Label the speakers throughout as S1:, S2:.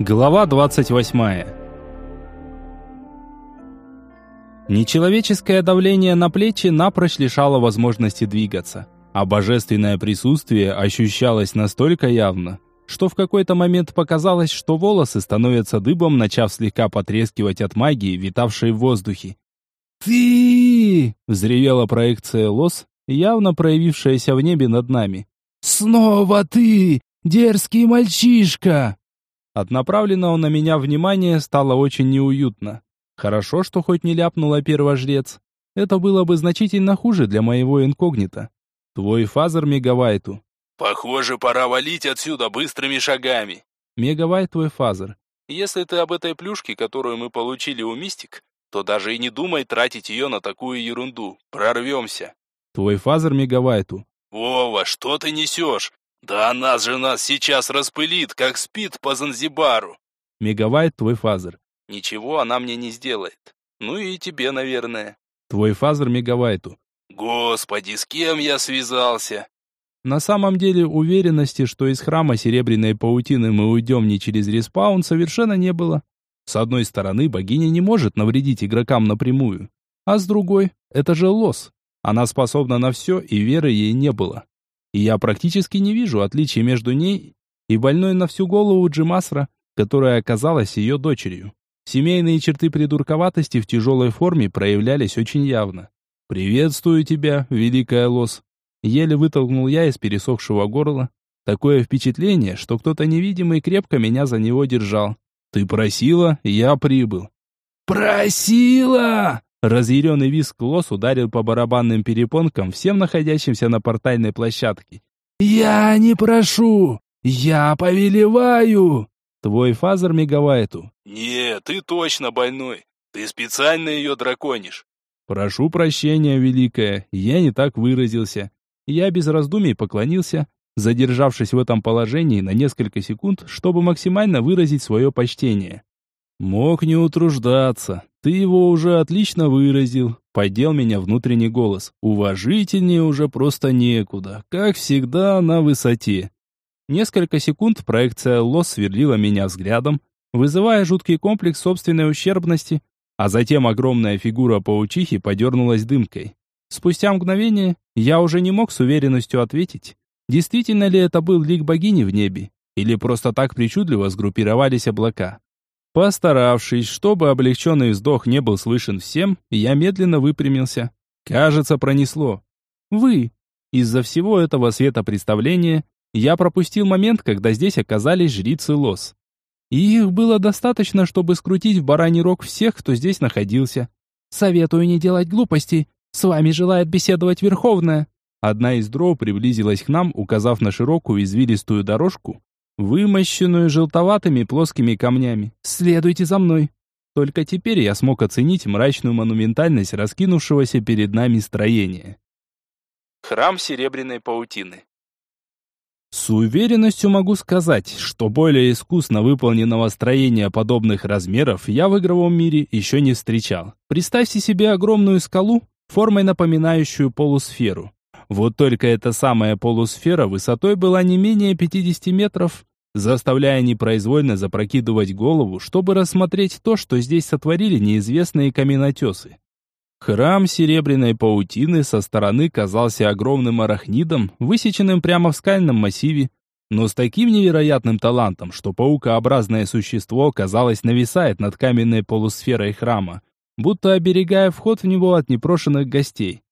S1: Глава 28. Нечеловеческое давление на плечи напрочь лишало возможности двигаться, а божественное присутствие ощущалось настолько явно, что в какой-то момент показалось, что волосы становятся дыбом, начав слегка потрескивать от магии, витавшей в воздухе. «Ты!» — взревела проекция лос, явно проявившаяся в небе над нами. «Снова ты, дерзкий мальчишка!» От направленного на меня внимания стало очень неуютно. Хорошо, что хоть не ляпнула первожрец. Это было бы значительно хуже для моего инкогнито. Твой фазер мегавайту.
S2: Похоже, пора валить отсюда быстрыми шагами.
S1: Мегавайт твой фазер.
S2: Если ты об этой плюшке, которую мы получили у Мистик, то даже и не думай тратить ее на такую ерунду. Прорвемся.
S1: Твой фазер мегавайту.
S2: Вова, что ты несешь? Да она же нас сейчас распылит, как СПИД по Занзибару.
S1: Мегавайт твой фазер.
S2: Ничего она мне не сделает. Ну и тебе, наверное.
S1: Твой фазер мегавайту.
S2: Господи, с кем я связался?
S1: На самом деле уверенности, что из храма Серебряной Паутины мы уйдем не через респаун, совершенно не было. С одной стороны, богиня не может навредить игрокам напрямую. А с другой, это же лос. Она способна на все, и веры ей не было и я практически не вижу отличий между ней и больной на всю голову Джимасра, которая оказалась ее дочерью. Семейные черты придурковатости в тяжелой форме проявлялись очень явно. «Приветствую тебя, великая лос!» Еле вытолкнул я из пересохшего горла. Такое впечатление, что кто-то невидимый крепко меня за него держал. «Ты просила, я прибыл». «Просила!» Разъяренный виск Лос ударил по барабанным перепонкам всем находящимся на портальной площадке. «Я не прошу! Я повелеваю!» Твой фазер мегавайту.
S2: «Не, ты точно больной. Ты специально ее драконишь».
S1: «Прошу прощения, Великая, я не так выразился». Я без раздумий поклонился, задержавшись в этом положении на несколько секунд, чтобы максимально выразить свое почтение. Мог не утруждаться. Ты его уже отлично выразил. Поддел меня внутренний голос. Уважительнее уже просто некуда. Как всегда, на высоте. Несколько секунд проекция Лос сверлила меня взглядом, вызывая жуткий комплекс собственной ущербности, а затем огромная фигура паучихи подернулась дымкой. Спустя мгновение я уже не мог с уверенностью ответить, действительно ли это был лик богини в небе, или просто так причудливо сгруппировались облака. Постаравшись, чтобы облегченный вздох не был слышен всем, я медленно выпрямился. Кажется, пронесло. Вы. Из-за всего этого светопредставления я пропустил момент, когда здесь оказались жрицы лос. И их было достаточно, чтобы скрутить в бараний рог всех, кто здесь находился. Советую не делать глупостей. С вами желает беседовать Верховная. Одна из дров приблизилась к нам, указав на широкую извилистую дорожку, вымощенную желтоватыми плоскими камнями. «Следуйте за мной!» Только теперь я смог оценить мрачную монументальность раскинувшегося перед нами строения.
S2: Храм Серебряной Паутины
S1: С уверенностью могу сказать, что более искусно выполненного строения подобных размеров я в игровом мире еще не встречал. Представьте себе огромную скалу, формой напоминающую полусферу. Вот только эта самая полусфера высотой была не менее 50 метров, заставляя непроизвольно запрокидывать голову, чтобы рассмотреть то, что здесь сотворили неизвестные каменотесы. Храм серебряной паутины со стороны казался огромным арахнидом, высеченным прямо в скальном массиве, но с таким невероятным талантом, что паукообразное существо, казалось, нависает над каменной полусферой храма, будто оберегая вход в него от непрошенных гостей.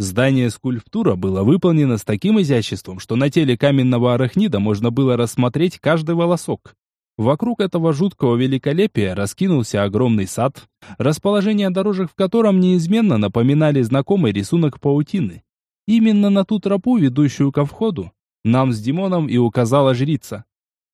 S1: Здание скульптура было выполнено с таким изяществом, что на теле каменного арахнида можно было рассмотреть каждый волосок. Вокруг этого жуткого великолепия раскинулся огромный сад, расположение дорожек в котором неизменно напоминали знакомый рисунок паутины. Именно на ту тропу, ведущую ко входу, нам с Димоном и указала жрица.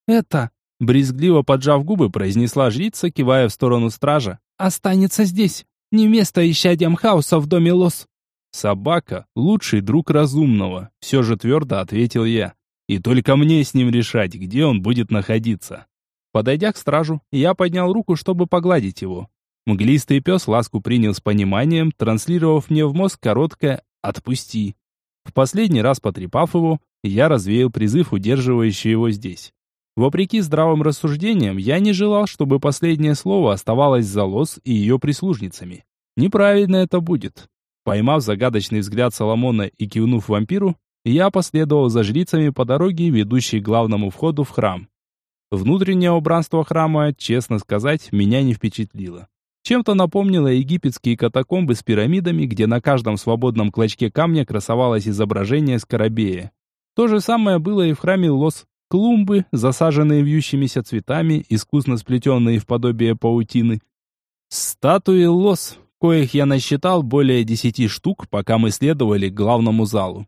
S1: «Это», — брезгливо поджав губы, произнесла жрица, кивая в сторону стража, «останется здесь, не место исчадиям хаоса в доме лос». «Собака — лучший друг разумного», — все же твердо ответил я. «И только мне с ним решать, где он будет находиться». Подойдя к стражу, я поднял руку, чтобы погладить его. Мглистый пес ласку принял с пониманием, транслировав мне в мозг короткое «отпусти». В последний раз потрепав его, я развеял призыв, удерживающий его здесь. Вопреки здравым рассуждениям, я не желал, чтобы последнее слово оставалось за Лос и ее прислужницами. Неправильно это будет. Поймав загадочный взгляд Соломона и кивнув вампиру, я последовал за жрицами по дороге, ведущей к главному входу в храм. Внутреннее убранство храма, честно сказать, меня не впечатлило. Чем-то напомнило египетские катакомбы с пирамидами, где на каждом свободном клочке камня красовалось изображение скоробея. То же самое было и в храме Лос, клумбы, засаженные вьющимися цветами, искусно сплетенные в подобие паутины. Статуи лос, коих я насчитал более десяти штук, пока мы следовали к главному залу.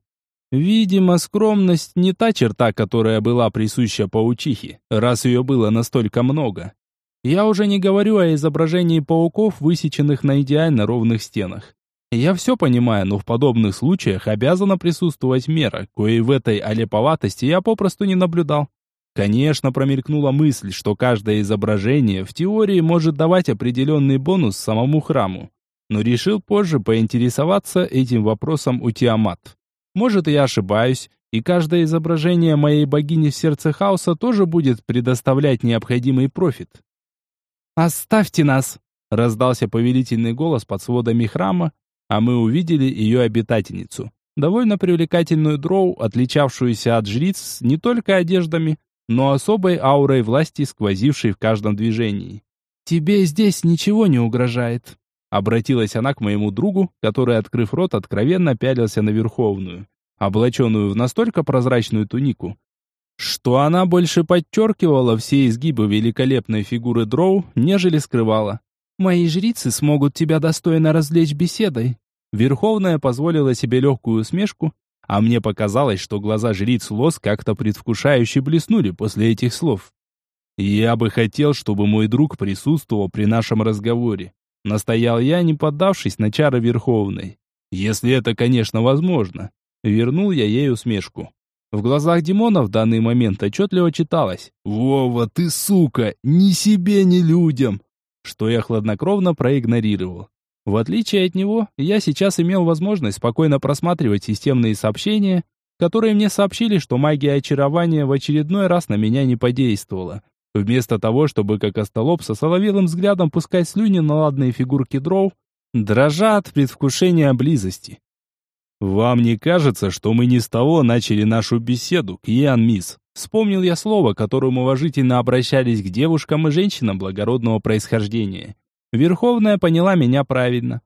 S1: Видимо, скромность не та черта, которая была присуща паучихе, раз ее было настолько много. Я уже не говорю о изображении пауков, высеченных на идеально ровных стенах. Я все понимаю, но в подобных случаях обязана присутствовать мера, коей в этой олеповатости я попросту не наблюдал. Конечно, промелькнула мысль, что каждое изображение в теории может давать определенный бонус самому храму, но решил позже поинтересоваться этим вопросом у Тиамат. Может, я ошибаюсь, и каждое изображение моей богини в сердце хаоса тоже будет предоставлять необходимый профит. «Оставьте нас!» — раздался повелительный голос под сводами храма, а мы увидели ее обитательницу. Довольно привлекательную дроу, отличавшуюся от жриц не только одеждами, но особой аурой власти, сквозившей в каждом движении. «Тебе здесь ничего не угрожает», — обратилась она к моему другу, который, открыв рот, откровенно пялился на Верховную, облаченную в настолько прозрачную тунику, что она больше подчеркивала все изгибы великолепной фигуры дроу, нежели скрывала. Мои жрицы смогут тебя достойно развлечь беседой. Верховная позволила себе легкую усмешку, а мне показалось, что глаза жриц Лос как-то предвкушающе блеснули после этих слов. Я бы хотел, чтобы мой друг присутствовал при нашем разговоре. Настоял я, не поддавшись на чары Верховной. Если это, конечно, возможно. Вернул я ей усмешку. В глазах Димона в данный момент отчетливо читалось «Вова, ты сука! Ни себе, ни людям!» что я хладнокровно проигнорировал. В отличие от него, я сейчас имел возможность спокойно просматривать системные сообщения, которые мне сообщили, что магия очарования в очередной раз на меня не подействовала. Вместо того, чтобы как остолоп со соловелым взглядом пускать слюни на ладные фигурки дров, дрожа от предвкушения близости. «Вам не кажется, что мы не с того начали нашу беседу, Кьян Мисс?» Вспомнил я слово, которым уважительно обращались к девушкам и женщинам благородного происхождения. Верховная поняла меня правильно.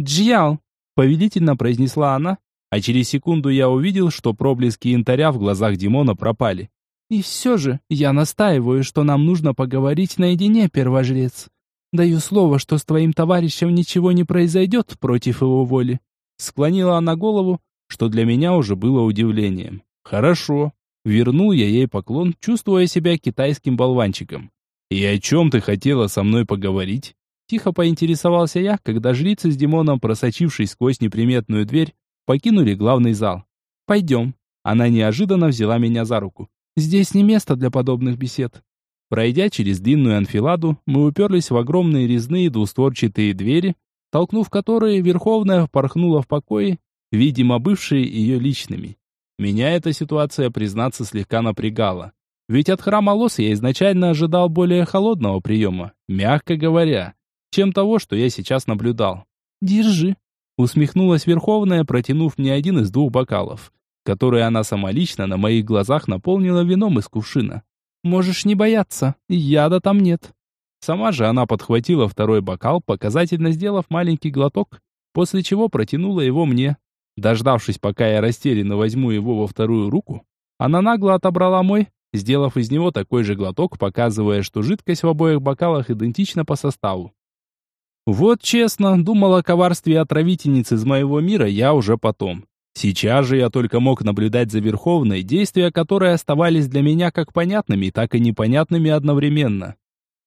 S1: «Джьял!» — повелительно произнесла она, а через секунду я увидел, что проблески янтаря в глазах Димона пропали. «И все же я настаиваю, что нам нужно поговорить наедине, первожрец. Даю слово, что с твоим товарищем ничего не произойдет против его воли». Склонила она голову, что для меня уже было удивлением. «Хорошо, Вернул я ей поклон, чувствуя себя китайским болванчиком. «И о чем ты хотела со мной поговорить?» Тихо поинтересовался я, когда жрицы с Димоном, просочившись сквозь неприметную дверь, покинули главный зал. «Пойдем». Она неожиданно взяла меня за руку. «Здесь не место для подобных бесед». Пройдя через длинную анфиладу, мы уперлись в огромные резные двустворчатые двери, толкнув которые, Верховная впорхнула в покои, видимо, бывшие ее личными. Меня эта ситуация, признаться, слегка напрягала. Ведь от храма Лос я изначально ожидал более холодного приема, мягко говоря, чем того, что я сейчас наблюдал. «Держи», — усмехнулась Верховная, протянув мне один из двух бокалов, который она сама лично на моих глазах наполнила вином из кувшина. «Можешь не бояться, яда там нет». Сама же она подхватила второй бокал, показательно сделав маленький глоток, после чего протянула его мне. Дождавшись, пока я растерянно возьму его во вторую руку, она нагло отобрала мой, сделав из него такой же глоток, показывая, что жидкость в обоих бокалах идентична по составу. Вот честно, думал о коварстве отравительницы из моего мира я уже потом. Сейчас же я только мог наблюдать за Верховной, действия которой оставались для меня как понятными, так и непонятными одновременно.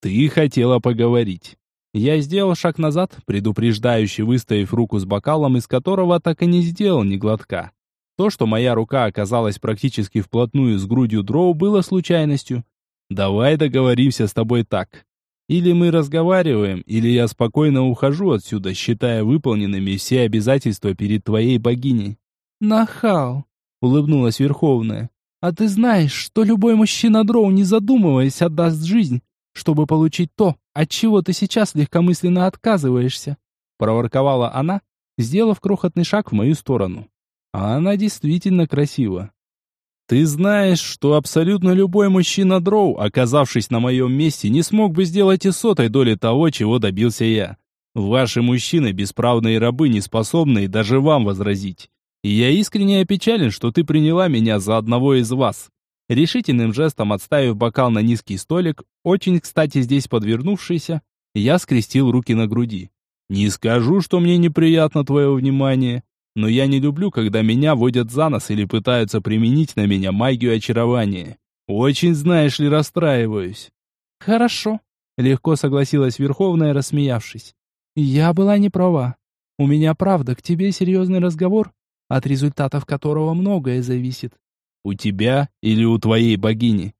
S1: Ты хотела поговорить. Я сделал шаг назад, предупреждающе выставив руку с бокалом, из которого так и не сделал ни глотка. То, что моя рука оказалась практически вплотную с грудью дроу, было случайностью. Давай договоримся с тобой так. Или мы разговариваем, или я спокойно ухожу отсюда, считая выполненными все обязательства перед твоей богиней. Нахал, улыбнулась Верховная. А ты знаешь, что любой мужчина дроу, не задумываясь, отдаст жизнь, чтобы получить то, от чего ты сейчас легкомысленно отказываешься?» Проворковала она, сделав крохотный шаг в мою сторону. А она действительно красива. Ты знаешь, что абсолютно любой мужчина дроу, оказавшись на моем месте, не смог бы сделать и сотой доли того, чего добился я. Ваши мужчины, бесправные рабы, не способные даже вам возразить. Я искренне опечален, что ты приняла меня за одного из вас. Решительным жестом отставив бокал на низкий столик, очень кстати здесь подвернувшийся, я скрестил руки на груди. Не скажу, что мне неприятно твое внимание, но я не люблю, когда меня водят за нос или пытаются применить на меня магию очарования. Очень, знаешь ли, расстраиваюсь. Хорошо, легко согласилась Верховная, рассмеявшись. Я была не права. У меня правда к тебе серьезный разговор, от результатов которого многое зависит. У тебя или у твоей богини?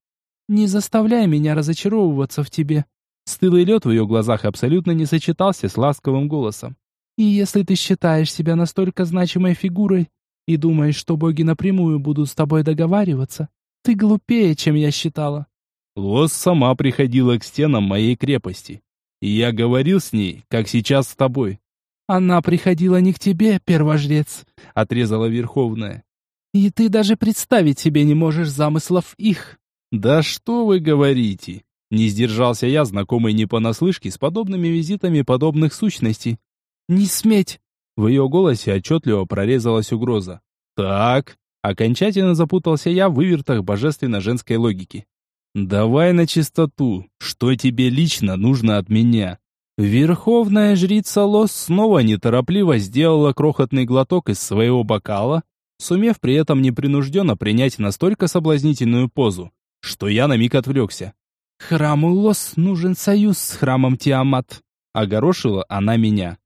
S1: Не заставляй меня разочаровываться в тебе. Стылый лед в ее глазах абсолютно не сочетался с ласковым голосом. И если ты считаешь себя настолько значимой фигурой и думаешь, что боги напрямую будут с тобой договариваться, ты глупее, чем я считала. Лос сама приходила к стенам моей крепости. И я говорил с ней, как сейчас с тобой. Она приходила не к тебе, первожрец, отрезала Верховная. И ты даже представить себе не можешь замыслов их. Да что вы говорите? Не сдержался я, знакомый не понаслышке, с подобными визитами подобных сущностей. «Не сметь!» В ее голосе отчетливо прорезалась угроза. «Так...» Окончательно запутался я в вывертах божественно-женской логики. «Давай на чистоту. Что тебе лично нужно от меня?» Верховная жрица Лос снова неторопливо сделала крохотный глоток из своего бокала, сумев при этом непринужденно принять настолько соблазнительную позу, что я на миг отвлекся. «Храму Лос нужен союз с храмом Тиамат», — огорошила она меня.